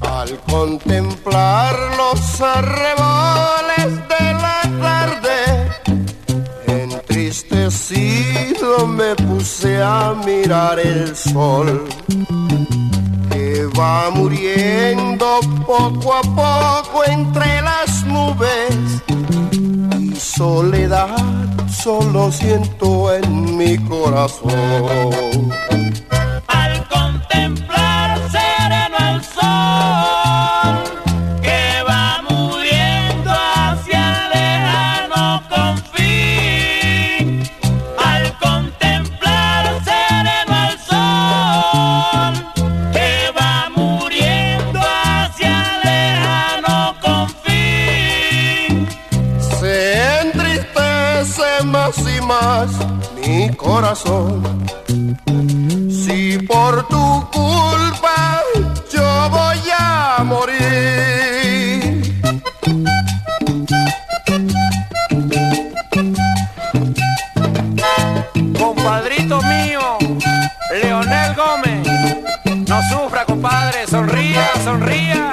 Al contemplar los arreboles de la tarde, entristecido me puse a mirar el sol que va muriendo poco a poco entre las nubes soledad solo siento en mi corazón. Al contemplar sereno el sol que va muriendo hacia el lejano confín. Al contemplar sereno el sol que va muriendo hacia el lejano confín. Se más y más mi corazón. Si por tu culpa yo voy a morir. Compadrito mío, Leonel Gómez. No sufra, compadre, sonría, sonría.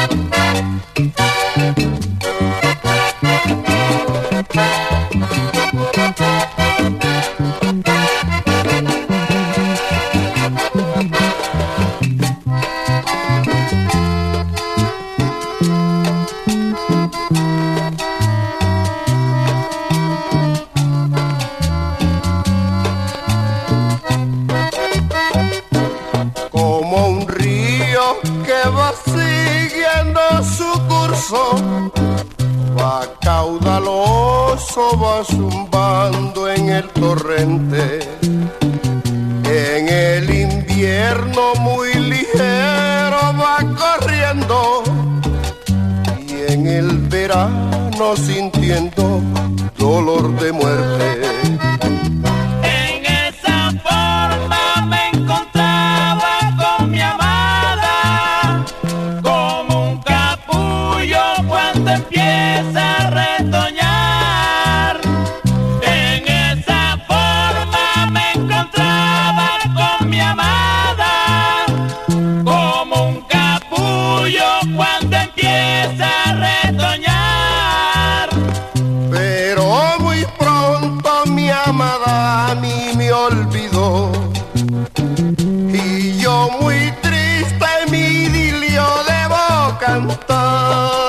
va caudaloso, va zumbando en el torrente. En el invierno muy ligero va corriendo y en el verano sintiendo dolor de muerte. amada a mí me olvidó. Y yo muy triste en mi idilio debo cantar.